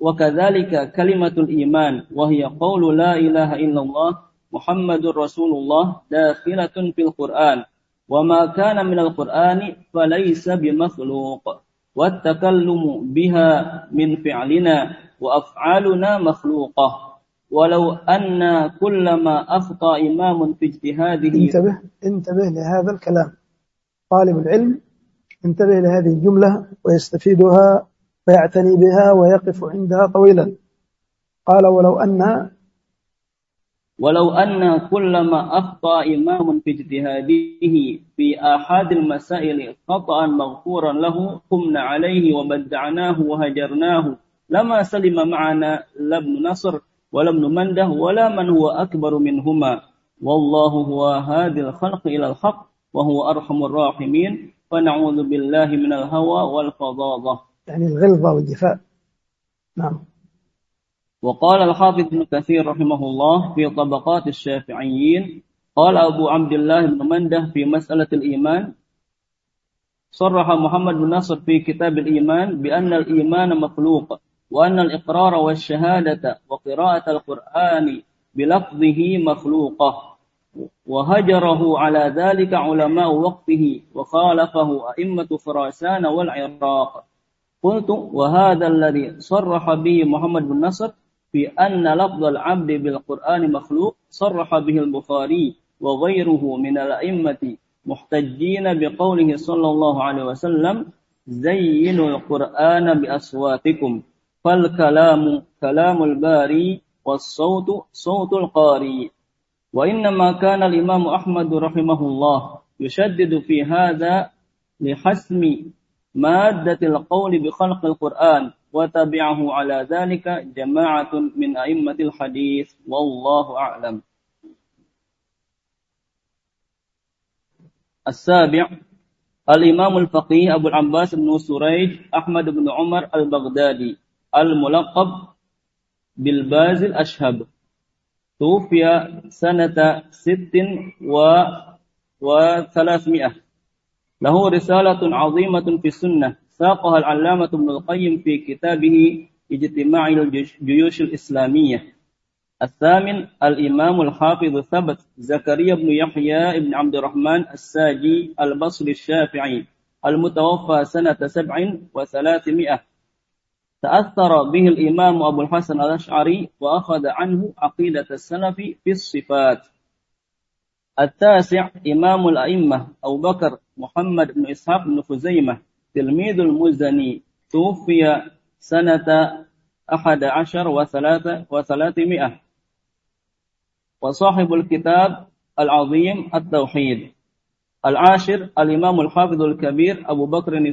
Speaker 2: وكذلك كلمة الإيمان وهي قول لا إله إلا الله محمد رسول الله داخلة في القرآن وما كان من القرآن فليس بمخلوق والتكلم بها من فعلنا وأفعالنا مخلوقة ولو أن كلما أخطأ إمام في اجتهاده
Speaker 1: انتبه انتبه لهذا الكلام. طالب العلم انتبه لهذه الجملة ويستفيدها ويعتني بها ويقف عندها طويلا. قال ولو أن
Speaker 2: ولو أن كلما أخطأ إمام في اجتهاده في آحاد المسائل خطأ مغفورا له قمنا عليه وبدعناه وهجرناه. لما سلم معنا لا ابن نصر ولا ابن منده ولا من هو أكبر منهما. والله هو هادي الخلق إلى الحق وهو أرحم الراحمين. فنعوذ بالله من الهوى والفظاظة.
Speaker 1: يعني الغلظة والجفاء نعم.
Speaker 2: وقال الحافظ ابن كثير رحمه الله في طبقات الشافعيين قال أبو عبد الله بن منده في مسألة الإيمان صرح محمد بن نصر في كتاب الإيمان بأن الإيمان مخلوق وأن الإقرار والشهادة وقراءة القرآن بلفظه مخلوقة وهجره على ذلك علماء وقته وخالفه أئمة خراسان والعراق. قلت وهذا الذي صرح به محمد بن نصر في أن لفظ العبد بالقرآن مخلوق صرح به البخاري وغيره من الأئمة محتجين بقوله صلى الله عليه وسلم زينوا القرآن بأصواتكم فالكلام كلام الباري والصوت صوت القاري. وإنما كان الإمام أحمد رحمه الله يشدد في هذا لحسم مادة القول بخلق القرآن وتبعه على ذلك جماعة من أئمة الحديث. والله أعلم. السابع الإمام الفقيه أبو العباس بن سريج أحمد بن عمر البغدادي الملقب بالباز الأشهب. توفي سنة ست و وثلاثمائة. له رسالة عظيمة في السنة. ساقها العلامة ابن القيم في كتابه اجتماع الجيوش الإسلامية. الثامن الإمام الحافظ ثبت زكريا بن يحيى بن عبد الرحمن الساجي البصري الشافعي المتوفى سنة سبع وثلاثمائة. تأثر به الإمام أبو الحسن الأشعري وأخذ عنه عقيدة السلف في الصفات. التاسع إمام الأئمة أبو بكر محمد بن إسحاق بن خزيمة. تلميذ المزني توفي سنة أحد عشر وثلاثة وثلاثمائة. وصاحب الكتاب العظيم التوحيد. العاشر الإمام الحافظ الكبير أبو بكر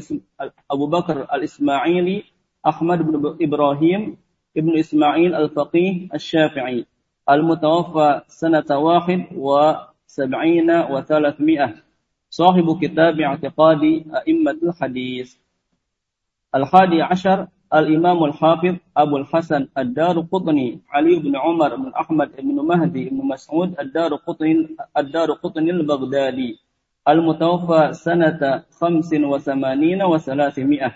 Speaker 2: أبو بكر الإسماعيلي أحمد بن إبراهيم ابن إسماعيل الفقيه الشافعي المتوفى سنة واحد وسبعين وثلاثمائة. صاحب كتاب اعتقاد أئمة الحديث. الحادي عشر الإمام الحافظ أبو الحسن الدار قطني علي بن عمر بن أحمد بن مهدي بن مسعود الدار قطني الدار قطني البغدادي المتوفى سنة خمس وثمانين وثلاثمائة.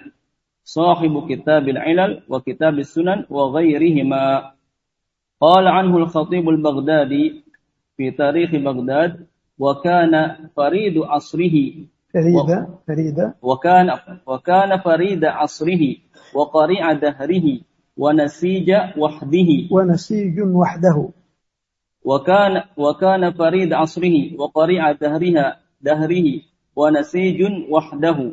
Speaker 2: صاحب كتاب العلل وكتاب السنن وغيرهما. قال عنه الخطيب البغدادي في تاريخ بغداد وكان فريد عصره.
Speaker 1: فريد فريد.
Speaker 2: وكان وكان فريد عصره وقريع دهره ونسيج وحده.
Speaker 1: ونسيج وحده.
Speaker 2: وكان وكان فريد عصره وقريع دهرها دهره ونسيج وحده.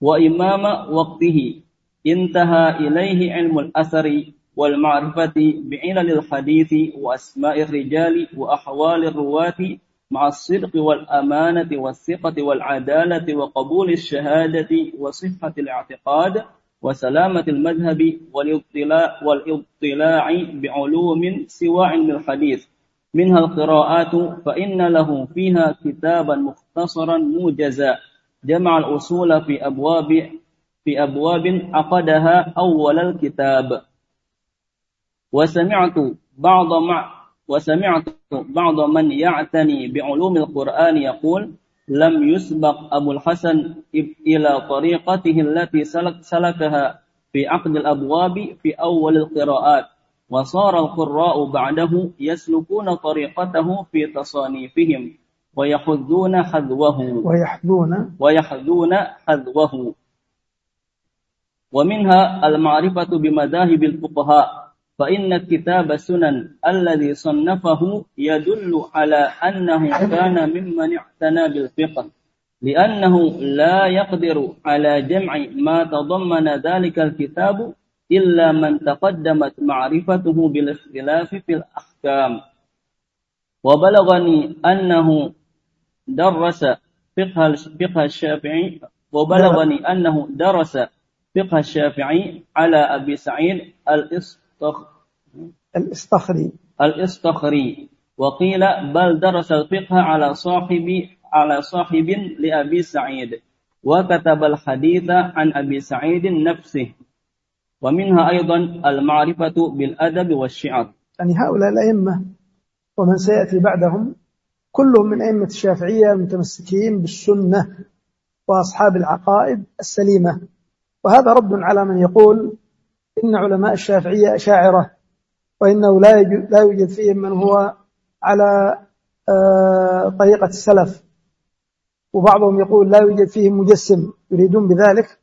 Speaker 2: وإمام وقته انتهى إليه علم الأثر والمعرفة بعلل الحديث وأسماء الرجال وأحوال الرواة مع الصدق والأمانة والثقة والعدالة وقبول الشهادة وصحة الاعتقاد وسلامة المذهب والاطلاع, والاطلاع بعلوم سوى علم الحديث. منها القراءات فإن له فيها كتابا مختصرا موجزا. جمع الأصول في أبواب في أبواب عقدها أول الكتاب. وسمعت بعض مع وسمعت بعض من يعتني بعلوم القرآن يقول لم يسبق أبو الحسن إلى طريقته التي سلك سلكها في عقد الأبواب في أول القراءات وصار القراء بعده يسلكون طريقته في تصانيفهم ويحذون حذوه.
Speaker 1: ويحذون
Speaker 2: ويحذون حذوه. ومنها المعرفة بمذاهب الفقهاء. فإن كتاب السنن الذي صنفه يدل على أنه كان ممن اعتنى بالفقه لأنه لا يقدر على جمع ما تضمن ذلك الكتاب إلا من تقدمت معرفته بالاختلاف في الأحكام. وبلغني أنه درس فقه فقه الشافعي وبلغني أنه درس فقه الشافعي على أبي سعيد الاستخ
Speaker 1: الإستخري.
Speaker 2: الإستخري. وقيل بل درس الفقه على صاحب على صاحب لأبي سعيد. وكتب الحديث عن أبي سعيد نفسه. ومنها أيضا المعرفة بالأدب والشعر.
Speaker 1: يعني هؤلاء الأئمة ومن سيأتي بعدهم كلهم من أئمة الشافعية متمسكين بالسنة وأصحاب العقائد السليمة. وهذا رد على من يقول إن علماء الشافعية أشاعرة وإنه لا لا يوجد فيهم من هو على آه، طريقة السلف. وبعضهم يقول لا يوجد فيهم مجسم يريدون بذلك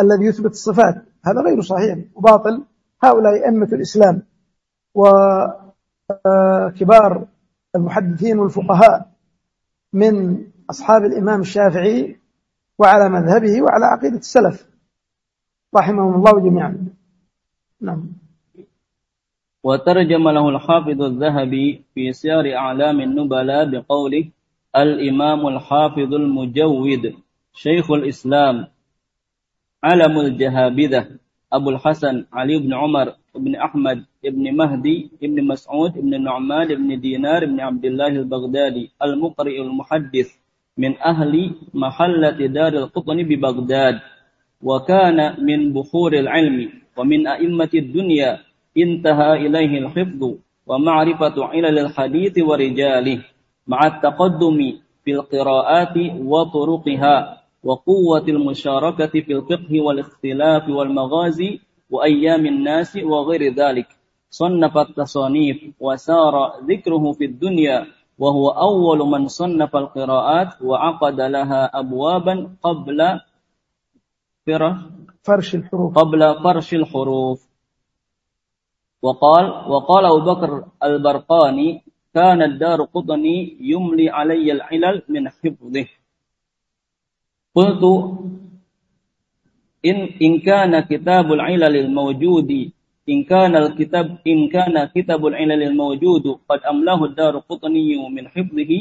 Speaker 1: الذي يثبت الصفات. هذا غير صحيح وباطل. هؤلاء أئمة الإسلام وكبار المحدثين والفقهاء من أصحاب الإمام الشافعي وعلى مذهبه وعلى عقيدة السلف رحمهم الله جميعا. نعم.
Speaker 2: وترجم له الحافظ الذهبي في سير أعلام النبلاء بقوله الإمام الحافظ المجود شيخ الإسلام علم الجهابذة أبو الحسن علي بن عمر بن أحمد بن مهدي بن مسعود بن النعمان بن دينار بن عبد الله البغدادي المقرئ المحدث من أهل محلة دار القطن ببغداد وكان من بخور العلم. ومن أئمة الدنيا انتهى إليه الحفظ ومعرفة علل الحديث ورجاله مع التقدم في القراءات وطرقها وقوة المشاركة في الفقه والاختلاف والمغازي وأيام الناس وغير ذلك. صنف التصانيف وسار ذكره في الدنيا وهو أول من صنف القراءات وعقد لها أبوابا قبل
Speaker 1: فرش الحروف.
Speaker 2: قبل فرش الحروف. وقال وقال أبو بكر البرقاني كان الدار قطني يملي علي العلل من حفظه. قلت إن إن كان كتاب العلل الموجود إن كان الكتاب إن كان كتاب العلل الموجود قد أملاه الدار قطني من حفظه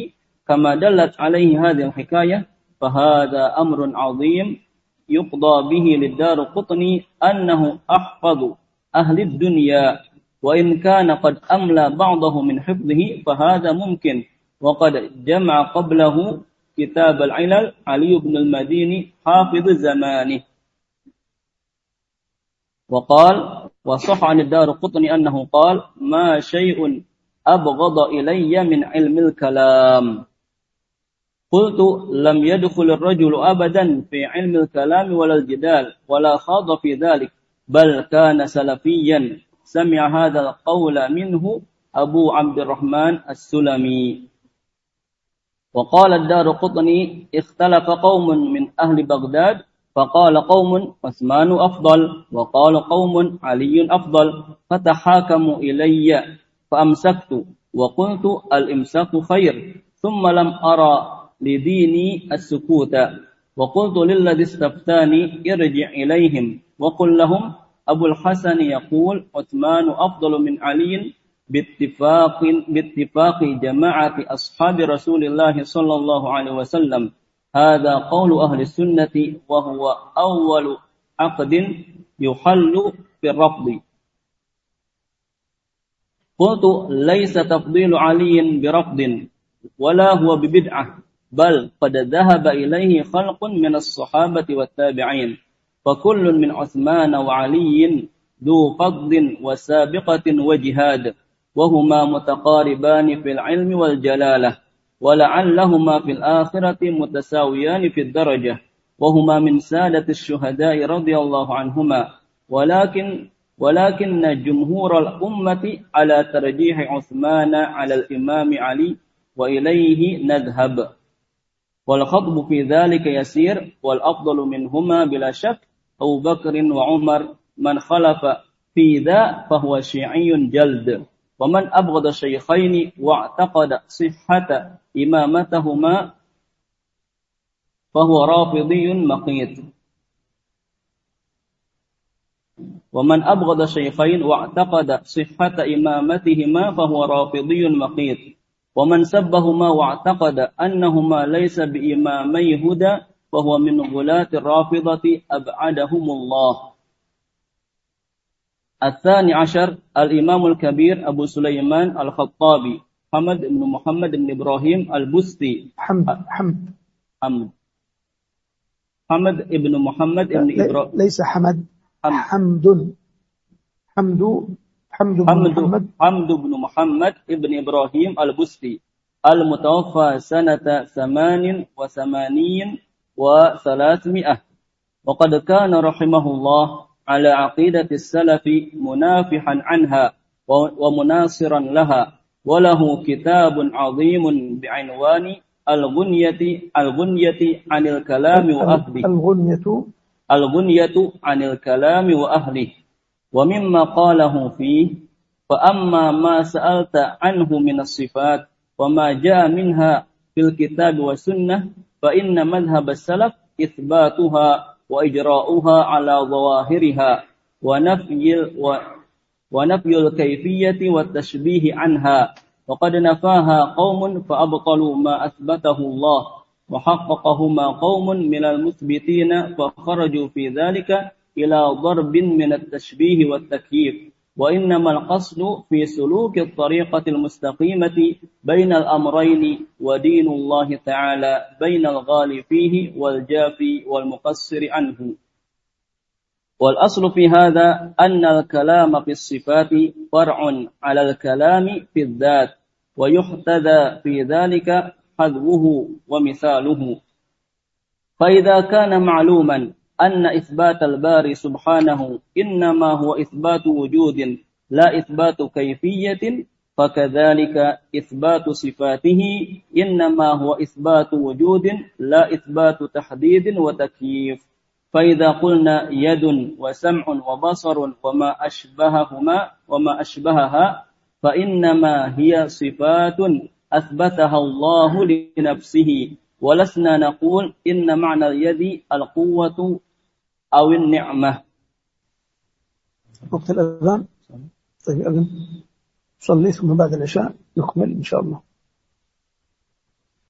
Speaker 2: كما دلت عليه هذه الحكاية فهذا أمر عظيم يقضى به للدار قطني أنه أحفظ أهل الدنيا وإن كان قد أملى بعضه من حفظه فهذا ممكن. وقد جمع قبله كتاب العلل علي بن المديني حافظ زمانه. وقال وصح عن الدار قطني أنه قال ما شيء أبغض إلي من علم الكلام. قلت لم يدخل الرجل أبدا في علم الكلام ولا الجدال ولا خاض في ذلك بل كان سلفيا. سمع هذا القول منه أبو عبد الرحمن السلمي. وقال الدار قطني اختلف قوم من أهل بغداد فقال قوم عثمان أفضل وقال قوم علي أفضل فتحاكموا إلي فأمسكت وقلت الإمساك خير ثم لم أرى لديني السكوت. وقلت للذي استفتاني ارجع إليهم. وقل لهم أبو الحسن يقول عثمان أفضل من علي باتفاق باتفاق جماعة أصحاب رسول الله صلى الله عليه وسلم. هذا قول أهل السنة وهو أول عقد يحل في الرفض. قلت ليس تفضيل علي برفض ولا هو ببدعة. بل قد ذهب إليه خلق من الصحابة والتابعين فكل من عثمان وعلي ذو فضل وسابقة وجهاد وهما متقاربان في العلم والجلالة ولعلهما في الآخرة متساويان في الدرجة وهما من سادة الشهداء رضي الله عنهما. ولكن ولكن جمهور الأمة على ترجيح عثمان على الإمام علي وإليه نذهب. والخطب في ذلك يسير والأفضل منهما بلا شك أبو بكر وعمر. من خلف في ذا فهو شيعي جلد. ومن أبغض شيخين واعتقد صحة إمامتهما فهو رافضي مقيت. ومن أبغض شيخين واعتقد صحة إمامتهما فهو رافضي مقيت. ومن سبهما واعتقد أنهما ليس بإمامي هدى فهو من غلاة الرافضة أبعدهم الله. الثاني عشر الإمام الكبير أبو سليمان الخطابي حمد بن محمد بن إبراهيم البستي.
Speaker 1: حمد حمد.
Speaker 2: حمد. حمد بن محمد بن إبراهيم
Speaker 1: ليس حمد. حمد. حمد. حمد بن
Speaker 2: حمد
Speaker 1: محمد
Speaker 2: حمد بن محمد بن إبراهيم البستي المتوفى سنة ثمان وثمانين وثلاثمائة وقد كان رحمه الله على عقيدة السلف منافحا عنها ومناصرا لها وله كتاب عظيم بعنوان الغنية الغنية عن الكلام وأهله
Speaker 1: الغنية
Speaker 2: الغنية عن الكلام وأهله ومما قاله فيه فأما ما سألت عنه من الصفات وما جاء منها في الكتاب والسنة فإن مذهب السلف إثباتها وإجراؤها على ظواهرها ونفي ونفي الكيفية والتشبيه عنها. وقد نفاها قوم فأبطلوا ما أثبته الله وحققهما قوم من المثبتين فخرجوا في ذلك إلى ضرب من التشبيه والتكييف. وإنما القصد في سلوك الطريقة المستقيمة بين الأمرين ودين الله تعالى بين الغالي فيه والجافي والمقصر عنه. والأصل في هذا أن الكلام في الصفات فرع على الكلام في الذات ويحتذى في ذلك حذوه ومثاله. فإذا كان معلوما أن إثبات الباري سبحانه إنما هو إثبات وجود لا إثبات كيفية فكذلك إثبات صفاته إنما هو إثبات وجود لا إثبات تحديد وتكييف. فإذا قلنا يد وسمع وبصر وما أشبههما وما أشبهها فإنما هي صفات أثبتها الله لنفسه. ولسنا نقول إن معنى اليد القوة أو النعمة.
Speaker 1: وقت الأذان. طيب أذن. صلي ثم بعد العشاء نكمل إن شاء الله.